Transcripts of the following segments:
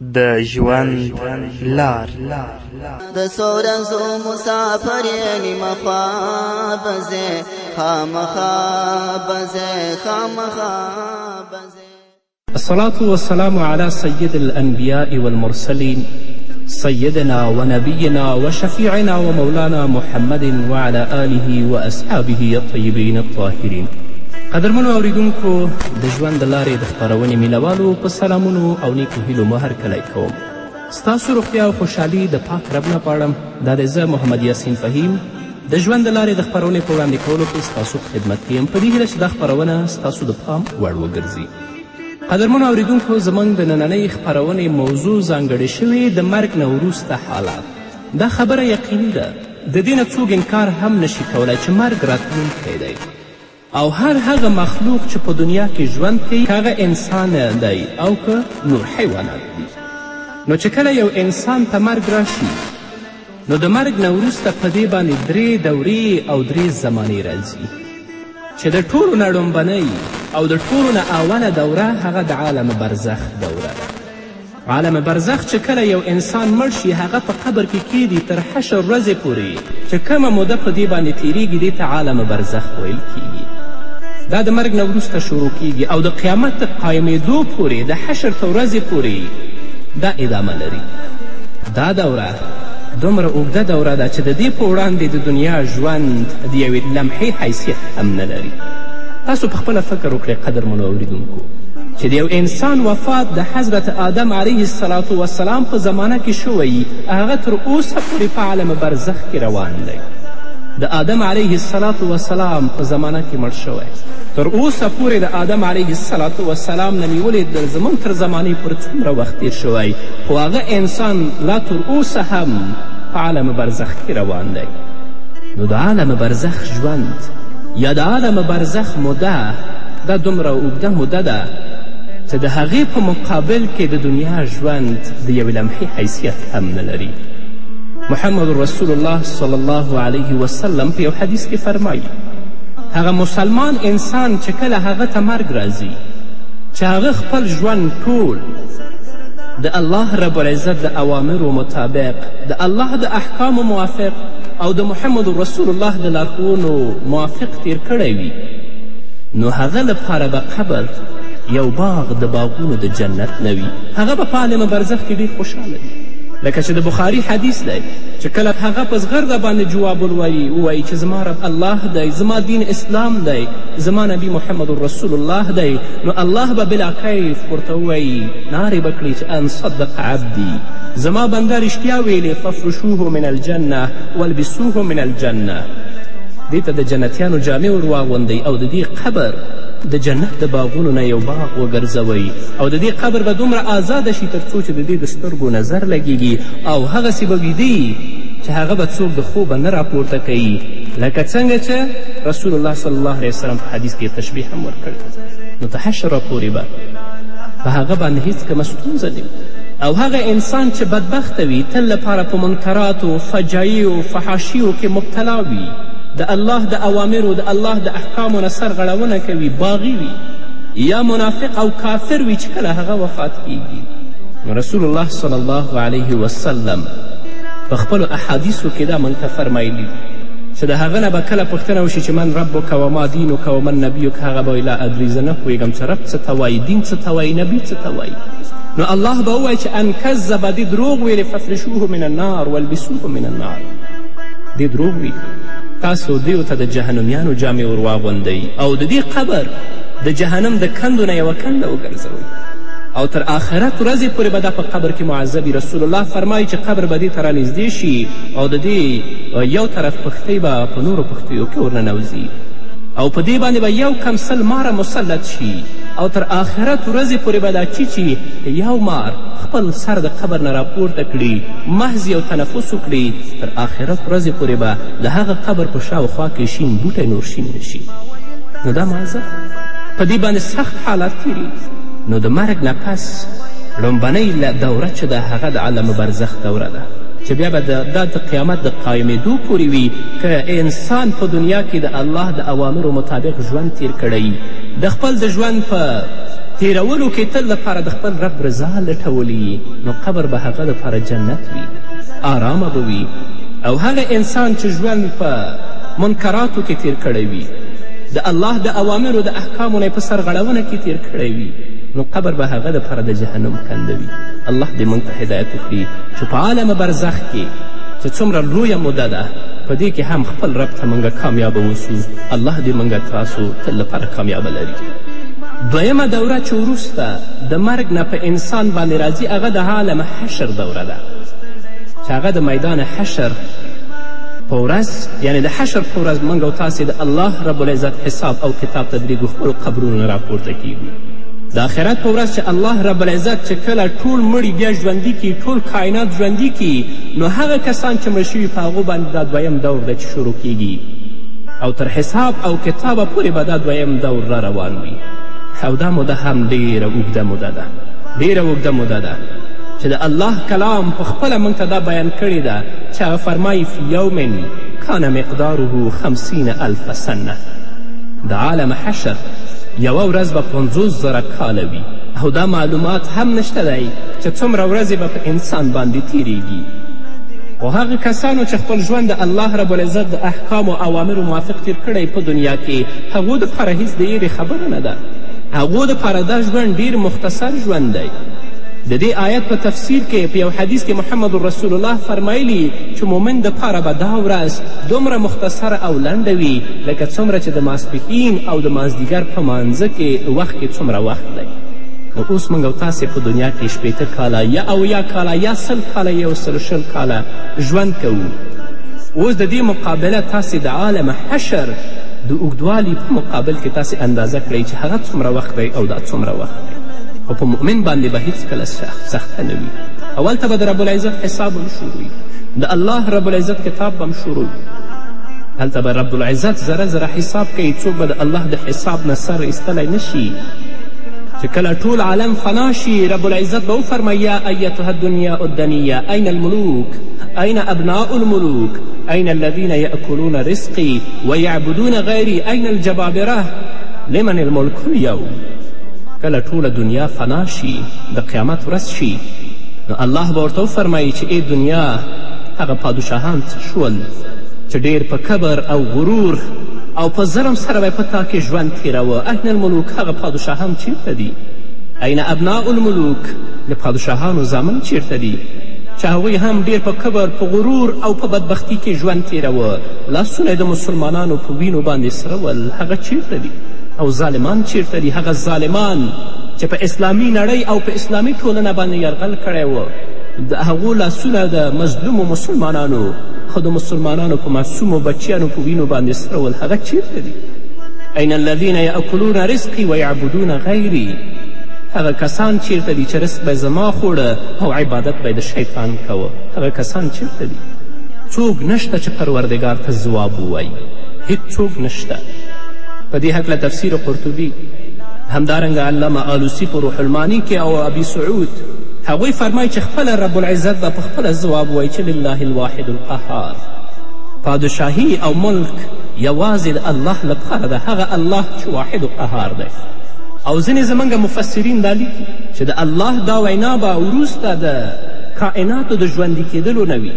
د ژوند لار د سورزو مسافر نیم خوا بزه خامخا بزه خامخا بزه الصلاة والسلام على سيد الأنبياء والمرسلين سيدنا ونبينا وشفيعنا ومولانا محمد وعلى آله وأصحابه الطيبين الطاهرين قدرمنو اوریدونکو د ژوند د لارې خپرونې مینوالو په سلامونو او نیکو هیلو مو هرکلی کوم ستاسو روغتیا او خوشحالي د پاک رب نه غواړم دا دی زه محمد یاسین فهیم د ژوند د لارې د خپرونې په وړاندې کولو کې ستاسو په خدمت کې یم په دې هیله چې دا خپرونه ستاسو د پام وړ وګرځي قدرمنو اوریدونکو زموږ د نننۍ خپرونې موضوع ځانګړې شوې د مرګ نه وروسته حالات دا خبره یقیني ده د دې نه څوک انکار هم نشي کولی چې مرګ راتلونکی دی او هر هغه مخلوق چې په دنیا کې ژوند کوي که هغه انسان دی او که نور حیوانات دي نو چې کله یو انسان ته مرګ راشي نو د مرګ نه وروسته په دې باندې درې دورې او درې زمانې راځي چې د ټولو نه ړومبنۍ او د ټولو نه اوله دوره هغه د عالم برزخ دوره ده عالم برزخ چې کله یو انسان مړ شي هغه په قبر کې کیدي تر حشر ورځې پورې چې کومه موده په دې باندې تیریږي دې ته عالم برزخ ویل کیږي دا د مرګ نه وروسته شروع کیږي او د قیامت تر قایمیدو پورې د حشر تر ورځې پورې دا ادامه لري دا دوره دومره اوږده دوره ده چې د دې په وړاندې د دنیا ژوند د یوې لمحې حیثیت هم نه لري تاسو په خپله فکر وکړئ قدرمنو اوریدونکو چې د یو انسان وفات د حضرت آدم علیه السلام وسلام په زمانه کې شوی هغه تر اوسه پورې په عالم برزخ کې روان دی د آدم علیه السلام وسلام په زمانه کې مړ شوی تر اوسه پورې د آدم علیه السلام نه نیولې د زموږ تر زمانې پورې څومره وخت تیر شوی خو هغه انسان لا تر اوسه هم په عالم برزخ کې روان دی نو د عالم برزخ ژوند یا د عالم برزخ موده دا دومره اوږده موده ده چې د هغې په مقابل کې د دنیا ژوند د یوې لمحې حیثیت هم نه لري محمد رسول الله صلی الله علیه وسلم په یو حدیث کې فرمایي هغه مسلمان انسان چې کله هغه ته مرګ راځي چې هغه خپل ژوند ټول د الله رب العزت د اوامرو مطابق د الله د احکامو موافق او د محمد رسول الله د لارښوونو موافق تیر کړی وي نو هغه لپاره به قبر یو باغ د باغونو د جنت نه وي هغه به په عالمه برزخ کې ډېر خوشحاله وي لکه چې د بخاري حدیث دی چې کله هغه په زغرده باندې جواب ولوایي ووایي چې زما رب الله دی زما دین اسلام دی زما نبی محمد رسول الله دی نو الله به بلاکیف ورته ووایي نارې به کړي چې ان صدق عبدي زما بنده رښتیا ویلې ففرشوه من الجنه والبسوه من الجنه دې ته د جنتیانو جامې ور واغوندئ او د دې قبر د جنت د باغونو نه یو باغ وګرځوئ او د دې قبر به دومره آزاد شي تر څو چې د دې د سترګو نظر لګیږي او هغسې به ویده چې هغه به څوک د خوبه نه راپورته کوي لکه څنګه چې رسول الله صلی الله علیه وسلم په حدیث کې تشبیه هم ورکړې نو تحشر پورې به په هغه باندې هیڅ کومه ستونزه نه او هغه انسان چې بدبخته وي تل لپاره په منکراتو فجایعو فحاشیو کې مبتلا وي د الله د اوامرو د الله د احکامو نه سرغړونه کوي باغي وي یا منافق او کافر وي چې کله هغه وفات کیږي رسول الله صلی الله علیه وسلم په خپلو احادیثو کې دا موږ ته فرمایلي چې د هغه نه به کله پوښتنه وشي چې من ربک وما دینک ومن نبیک هغه به وایي لا ادري زه نه پوهېږم چې رب څه ته وایي دین څه ته وایي نبي څه ته وایي نو الله به ووایي چې ان کذب دې دروغ ویلې ففرشوه من النار والبسوه من النار دې دروغ وي تاسو دیو ته د جهنمیانو جامې ور واغوندئ او د دې قبر د جهنم د کندو نه یوه کنده وګرځوئ او تر آخرت ورځې پورې به دا په قبر کې معذبي رسول الله فرمایي چې قبر به دې ته رانږدې شي او د دې یو طرف پښتۍ به په نورو پښتیو کې ورننوځي او په دې باندې به یو کم سل ماره مسلط شي او تر آخرت ورځې پورې به دا چیچي که یو مار خپل سر د قبر نه راپورته کړي محض یو تنفس وکړي تر آخرت ورځې پورې به د هغه قبر په شاوخوا کې شین بوټی نور شین نه شي نو دا معذب په دې باندې سخت حالات تیریږي نو د مرګ نه پس لومبنۍ دوره چې ده هغه د علم برزخ دوره ده چې بیا به دا د قیامت د قایمېدو پورې وي که انسان په دنیا کې د الله د اوامرو مطابق ژوند تیر کړی د خپل د ژوند په تیرولو کې تل لپاره د خپل رب رضا لټولي نو قبر به هغه لپاره جنت وي آرامه به وي او هغه انسان چې ژوند په منکراتو کې تیر کړی وي د الله د اوامرو د احکامو نه په سرغړونه کې تیر کړی وي نو قبر به هغه دپاره د جهنم کنده وي الله دې موږ ته هدایت وکړي چې په عالم برزخ کې چې څومره لویه موده ده په دې کې هم خپل رب ته موږ کامیابه اوسو الله دې موږ تاسو تل لپاره کامیابه لري دویمه دوره چې وروسته د مرګ نه په انسان باندې راځي هغه د عالم حشر دوره ده چې هغه د میدان حشر په ورځ یعنې د حشر په ورځ موږ او تاسې د الله رب العزت حساب او کتاب ته درېږو خپلو قبرونو نه راپورته کیږو د آخرت په ورځ چې الله رب العزت چې کله ټول مړي بیا ژوندي کړي ټول کاینات ژوندي کړي نو هغه کسان چې مړه شوي په هغو باندې دا دویم دور دی چې شروع کیږي او تر حساب او کتابه پورې به دا دویم دور را روان وي او دا موده هم ډیره اوږده موده ده ډیره اوږده موده ده چې د الله کلام په خپله موږ ته دا بیان کړې ده چې هغه فرمایي فی یوم کان مقداره خمسین الف سنه د عالم حشر یوه ورځ به پنځوس زره کاله وي او دا معلومات هم نشته دی چې څومره ورځې به انسان باندې تیریږي خو هغه کسانو چې خپل ژوند د الله رب العزت د احکامو او اوامرو موافق تیر کړی په دنیا کې هغو دپاره هیڅ د یېرې خبره نه ده هغو دپاره دا ژوند ډیر مختصر ژوند دی د دې آیت په تفسیر کې په یو حدیث کې محمد رسول الله فرمایلی چې مومن دپاره به دا ورځ دومره مختصره او لنډه وي لکه څومره چې د ماسپښین او د مازدیګر په مانځه کې وخت کې څومره وخت دی نو اوس موږ او تاسې په دنیا کې شپېته کاله یا اویا کاله یا سل کاله یو سل شل کاله ژوند کوو اوس د دې مقابله تاسې د عالم حشر د اوږدوالي په مقابل کې تاسې اندازه کړئ چې هغه څومره وخت دی او دا څومره وخت دی خو په مؤمن باندې به هیڅکله سخته نه وي اول ته به د رب العزت حساب هم شروع د الله رب العزت کتاب به هم شروع هلته به رب العزت زره زره حساب کوي څوک به د الله د حساب نه سر ایستلی نه شي چې کله ټول عالم فنا شي رب العزت به وفرمایي یا ایتها الدنیا الدنیه این الملوک این ابناء الملوک این الذین یأکلون رزقی و یعبدون غیری این الجبابره لمن الملک الیوم کله ټوله دنیا فنا شي د قیامت ورځ شي نو الله به ورته وفرمایي چې ای دنیا هغه پادشاهان څه شول چې ډیر په کبر او غرور او په ظلم سره به په تا کې ژوند تیروه اين الملوک هغه پادشاهان چیرته دي اين ابناء الملوک د پادشاهانو زامن چیرته دي چې هغوی هم ډیر په کبر په غرور او په بدبختی کې ژوند تیروه لاسونه د مسلمانانو په وینو باندې سره ول هغه چیرته دي او ظالمان چیرته دي هغه ظالمان چې په اسلامي نړۍ او په اسلامي ټولنه باندې یرغل کړی و د هغو لاسونه د مظلومو مسلمانانو خو د مسلمانانو په معصومو بچیانو په وینو باندې سره ول هغه چیرته دي این الذین یاکلون رزقی و یعبدون غیری هغه کسان چیرته دي چې رزق به زما خوړه او عبادت به د شیطان کوه هغه کسان چیرته دي څوک نشته چې پروردګار ته ځواب ووایي هیڅوک نشته په دې هکله تفسیر قرطبي همدارنګه علامه آلوسی په روح المانی کې او ابي سعود هغوی فرمایي چې خپله رب العزت به پخپله ځواب وایي چې لله الواحد القهار پادشاهي او ملک یوازې د الله لپاره ده هغه الله چې واحد و قهار دی او ځینې زموږ مفسرین دا لیکي چې د الله دا وینا به وروسته د کائناتو د ژوندي کېدلو نه وي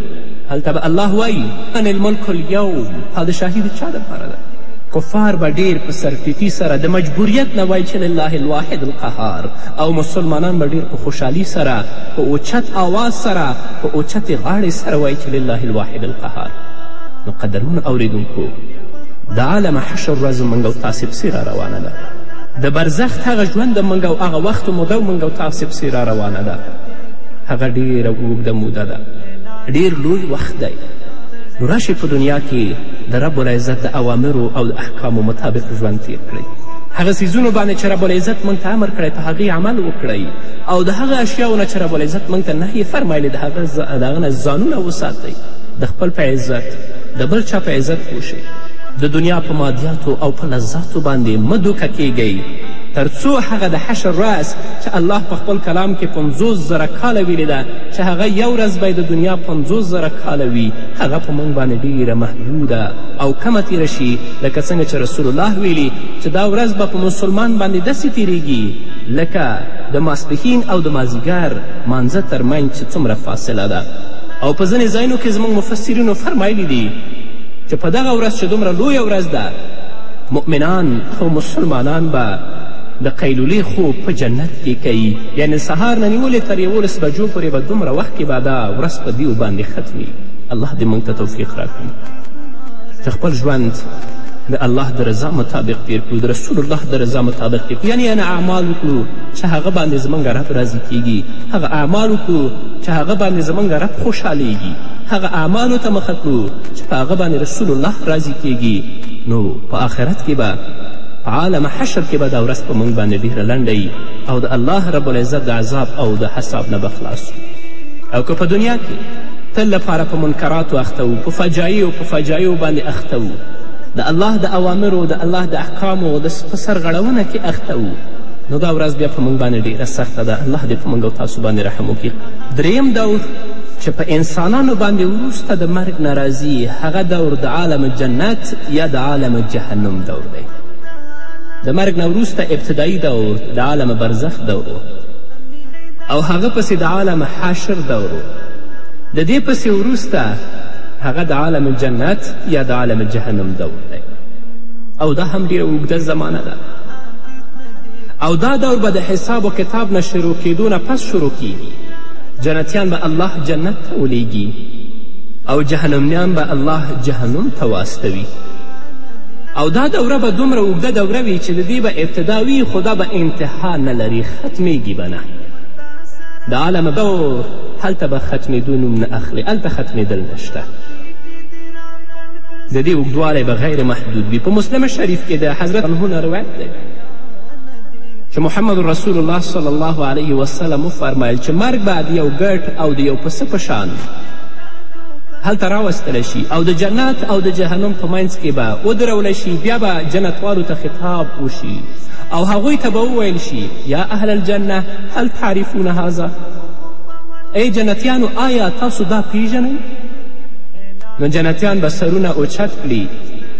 هلته به الله وایي ان الملک الیوم پادشاهي د چا دپاره ده کفار به ډیر په سرټیټي سره د مجبوریت نه وایي چې لله الواحد القهار او مسلمانان به ډېر په خوشحالي سره په اوچت آواز سره په اوچتې غاړې سره وایي چې لله الواحد القهار نو قدرمن اوریدونکو د عالم حشر ورځ موږ او تاسې پسې را روانه ده د برزخت هغه ژوند موږ او هغه وخت موده موږ او تاسې پسې را روانه ده هغه ډېره اوږده موده ده ډېر لوی وخت دی نو راشئ په دنیا کې د رب العزت د اوامرو او د احکامو مطابق ژوند تیر کړئ هغه څیزونو باندې چې ربالعزت موږ ته امر کړی په هغې عمل وکړئ او د هغه اشیاو نه چې ربالعزت موږ ته نهیې فرمایلې د هغه د هغه نه ځانونه وساتئ د خپل په عزت د بل چا په عزت پوه شئ د دنیا په مادیاتو او په لذاتو باندې مه دوکه کیږئ تر څو هغه د حشر ورځ چې الله په خپل کلام کې پنځوس زره کاله ویلې ده چې هغه یو ورځ به د دنیا پنځوس زره کاله وي هغه په موږ باندې ډیره محدوده او کمه تیره شي لکه څنګه چې رسول الله ویلي چې دا ورځ به په مسلمان باندې داسې تیریږي لکه د ماسپښین او د مازیګر مانځه ترمنځ چې څومره فاصله ده او په ځینې ځایونو کې زموږ مفسرینو فرمایلی دي چې په دغه ورځ چې دومره لویه ورځ ده مؤمنان او مسلمانان به د قیلولې خوب په جنت کې کوي یعنې سهار نه نیولې تر یولس بجو پورې به دومره وخت کې به دا ورځ په دیو باندې ختمي الله دې موږ ته توفیق راکړي چې خپل ژوند د الله د رضا مطابق تیر کړو د رسول الله د رضا مطابق تیر کړو یعنې هغه اعمال وکړو چې هغه باندې زموږ رب راضي کیږي هغه اعمال وکړو چې هغه باندې زموږ رب خوشحالیږي هغه اعمالو ته مخه کړو چې په هغه باندې رسول الله راضي کیږي نو په آخرت کې به په عالم حشر کې به دا ورځ په موږ باندې ډېره لنډه او د الله رب العزت د عذاب او د حساب نه به خلاص او که په دنیا کې تل لپاره په منکراتو اخته په فجایع فجایعو باندې اخته وو د الله د اوامرو د الله د احکامو د په سرغړونه کې اخته وو نو دا ورځ بیا په موږ باندې ډیره سخته ده الله دې په موږ او تاسو باندې رحم وکړي دریم دور چې په انسانانو باندې وروسته د مرګ نه راځي هغه دور د عالم جنت یا د عالم جهنم دور دی د مرګ نه وروسته ابتدایي دور د عالم برزخ دور او هغه پسې د عالم حاشر دور د دې پسې وروسته هغه د عالم الجنت یا د عالم الجهنم دور دی او دا هم ډیره اوږده زمانه ده او دا دور به د حساب و کتاب نه شروع کیدو نه پس شروع کیږي جنتیان به الله جنت ته ولیږي او جهنمنیان به الله جهنم ته واستوي او دا دوره به دومره اوږده دوره وي چې د دې به ابتدا وي خو دا به انتها نه لري ختمیږي به نه د عالم دور هلته به ختمېدو نوم نه اخلې هلته ختمېدل نشته د دې اوږدوالی به غیر محدود وي په مسلم شریف کې د حضرت عنه نه روایت دی چې محمد رسول الله صلی الله علیه وسلم وفرمیل چې مرګ به د یو ګټ او د یو پسه په شان هلته راوستل شي او د جنت او د جهنم په منځ کې به ودرول شي بیا به جنتوالو ته خطاب وشي او هغوی ته به وویل شي یا اهل الجنه هل تعریفون هذا ای جنتیانو آیا تاسو دا پیژنئ نو جنتیان به سرونه اوچت کړي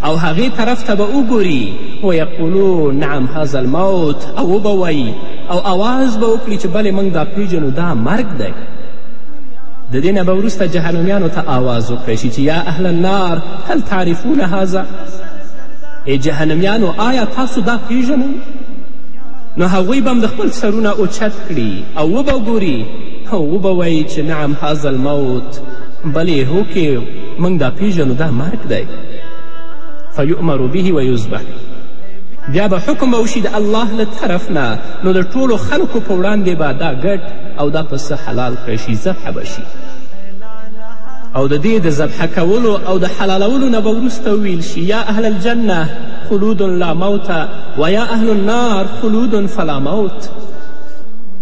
او هغې طرف ته به وګوري ویقولو نعم هذا الموت او وبه وایي او آواز به وکړي چې بلې موږ دا پیژنو دا مرګ دی د دې نه به وروسته جهنمیانو ته آواز وکړی شي چې یا اهل النار هل تعرفون هذا ای جهنمیانو آیا تاسو دا پیژنئ نو هغوی به هم د خپل سرونه اوچت کړي او وبه ګوري او وبه وایي چې نعم هذا الموت بلې هوکې موږ دا پیژنو دا مرګ دی فیؤمر به ویذبح بیا به حکم به وشي د الله له طرف نه نو د ټولو خلکو په وړاندې به دا ګډ او دا پسه حلال کړی شي ذبحه به شي او د دې د ذبحه کولو او د حلالولو نه به وروسته وویل شي یا اهل الجنه خلود لا موت و یا اهل النار خلود فلا موت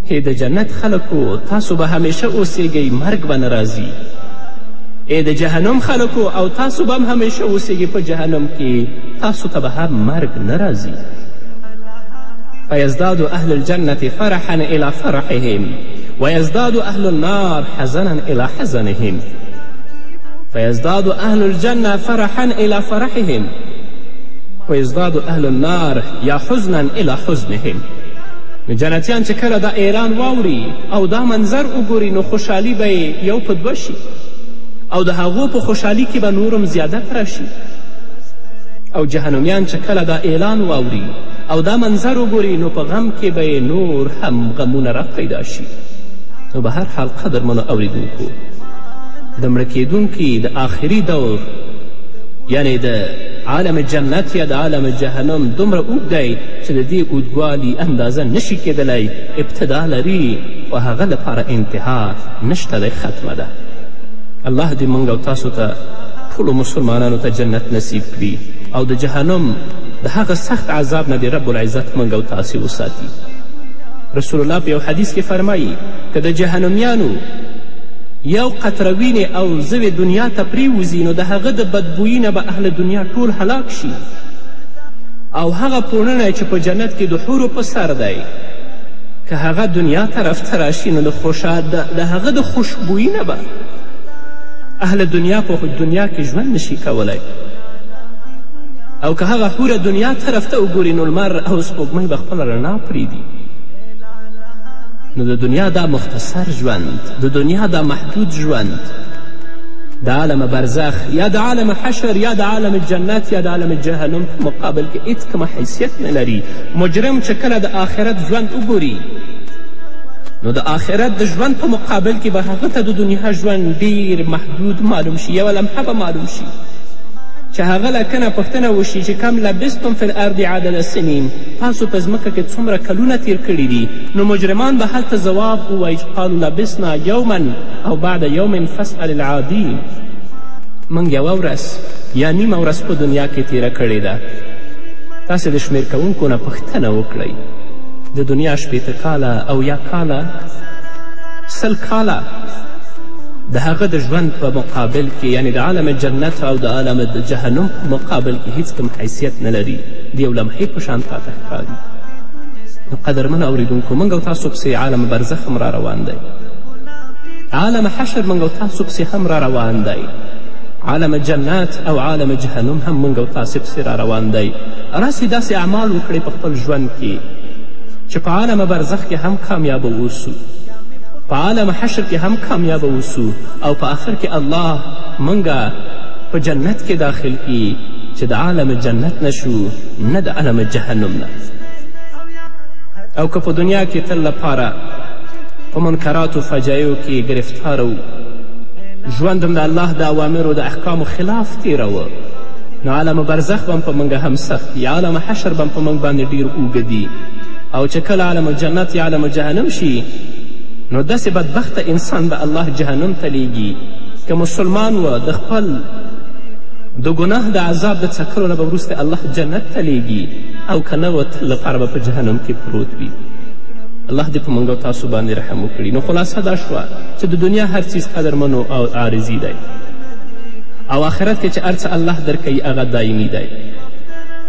ای د جنت خلکو تاسو به همیشه اوسیږئ مرګ به نه راځي ای د جهنم خلکو او تاسو به هم همیشه اوسیږئ په جهنم کې تاسو ته به هم مرګ نه راځي فیزداد اهل الجنة فرحا الی فرحهم ویزداد اهل النار حزنا الی حزنهم فیزداد اهل الجنة فرحا الی فرحهم ویزداد اهل النار یا حزنا الی حزنهم نو جنتیان چې کله دا اعلان واوري او دا منظر وګوري نو خوشحالي به یې یو په دوه شي او د هغو په خوشحالي کې به نورم زیادت راشي او جهنمیان چې کله دا اعلان واوري او دا منظر وګوري نو په غم کې به یې نور هم غمونه را پیدا شي نو به هر حال قدرمنو اوریدونکو د مړه کیدونکي د آخري دور یعنی د عالم جنت یا د عالم جهنم دومره اوږد دی چې د دې اوږدوالي اندازه نشي کېدلی ابتدا لري خو هغه لپاره انتها نشته دی ختمه ده الله دې موږ او تاسو ته ټولو مسلمانانو ته جنت نصیب کړي او د جهنم د هغه سخت عذاب نه دې رب العزت موږ او تاسې وساتي رسول الله په یو حدیث کې فرمایي که د جهنمیانو یو قطره وینې او زوې دنیا ته پریوځي نو د هغه د بدبویي نه به اهل دنیا ټول هلاک شي او هغه پوړنی چې په جنت کې د حورو په سر دی که هغه دنیا طرف ته راشي نو د خوشا د هغه د خوشبویي نه به اهل دنیا په دنیا کې ژوند نشي کولی او که هغه حوره دنیا طرف ته وګوري نو لمر او سپوږمۍ به خپله رڼا پرېږدي نو د دنیا دا مختصر ژوند د دنیا دا محدود ژوند د عالم برزخ یا د عالم حشر یا د عالم جنت یا د عالم جهنم قانون په مقابل کې هیڅ کومه حیثیت نه لري مجرم چې کله د آخرت ژوند وګوري نو د آخرت د ژوند په مقابل کې به هغه ته د دنیا ژوند ډیر محدود معلوم شي یوه لمحه به معلوم شي چې هغه له کنه پوښتنه وشي چې کم لبستم فی الارض عدد سنین تاسو په ځمکه کې څومره کلونه تیر کړي دي نو مجرمان به هلته ځواب ووایي چې قالو لبسنا یوما او بعد یوم فاسأل العادین موږ یوه ورځ یا نیمه ورځ په دنیا کې تیره کړې ده تاسې د شمیر کوونکو نه پوښتنه وکړئ د دنیا شپېته کاله او یا کاله سل کاله د هغه د ژوند په مقابل کې یعنی د عالم جنت او د عالم د جهنم په مقابل کې هیڅ کم حیثیت نه لري د یو لمحې په شان تاته ښکاري نو قدرمن اوریدونکو موږ او تاسو پسې عالم برزخ هم را روان دی عالم حشر موږ او تاسو پسې هم را روان دی عالم جنت او عالم جهنم هم موږ او تاسې پسې را روان دی راسې داسې اعمال وکړئ په خپل ژوند کې چې په عالم برزخ کې هم کامیابه اوسو په عالم حشر کې هم کامیابه اوسو او په آخر کې الله موږ په جنت کې داخل کړي چې د عالم جنت نشو نه د عالم جهنم نه او که په دنیا کې تل لپاره په منکراتو فجایو کې ګرفتاره ژوند هم د الله د اوامرو د احکامو خلاف تیروه نو عالم برزخ به هم په موږ هم سخت یا عالم حشر به هم په موږ باندې ډیر اوږدي او چې کله عالم جنت یا عالم جهنم شي نو داسې بدبخته انسان به الله جهنم ته لیږي که مسلمان و د خپل د ګناه د عذاب د څکلو نه به وروسته الله جنت ته لیږي او که نه وت لپاره به په جهنم کې پروت وي الله دې په موږ تاسو باندې رحم وکړي نو خلاصه دا شوه چې د دنیا هر څیز قدرمن او عارضي دی او آخرت کې چې هر څه الله درکوي هغه دایمي دی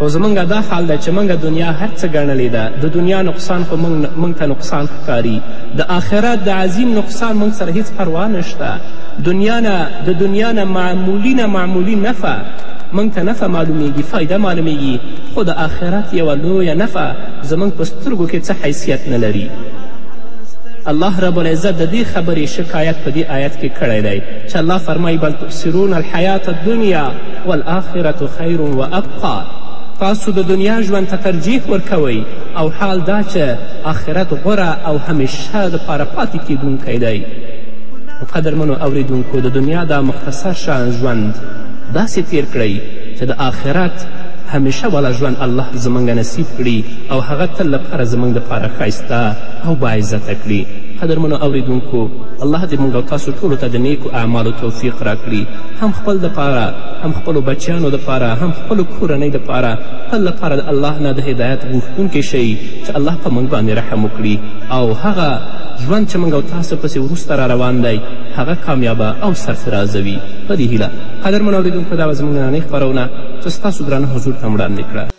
او زمونږ دا حال ده چې مونږ دنیا هر څه ګڼلې ده د دنیا نقصان خو مونږ ته نقصان ښکاري د آخرت د عظیم نقصان مونږ سره هیڅ پروا نشته دنیا نه د دنیا نه معمولي نه معمولي نفع مونږ ته نفع معلومیږي فایده معلومیږي خو د آخرت یوه لویه نفع زمونږ په سترګو کې څه حیثیت نه لري الله رب العزت د دې خبرې شکایت په دې آیت کې کړی دی چې الله فرمایي بل تؤثرون الحیات الدنیا والآخرة خیر و ابقا تاسو د دنیا ژوند ته ترجیح ورکوئ او حال دا چې آخرت غوره او همیشه دپاره پاتې کیدونکی دی قدرمنو اوریدونکو د دنیا دا مختصر شان ژوند داسې تیر کړئ چې د آخرت همیشه والا ژوند الله زموږ نصیب کړي او هغه تل لپاره زموږ دپاره ښایسته او باعزته کړي قدرمنو اوریدونکو الله دې موږ او تاسو ټولو ته د نیکو اعمالو توفیق راکړي هم خپل دپاره هم خپلو بچیانو دپاره هم خپلو کورنۍ دپاره تل لپاره د الله نه د هدایت غوښتونکي شئ چې الله په موږ باندې رحم وکړي او هغه ژوند چې موږ او تاسو پسې وروسته را روان دی هغه کامیابه او سرفرازه وي په دې هیله قدرمنو اوریدونکو دا به زموږ نننۍ خپرونه چې ستاسو درانه حضور ته وړاندې کړه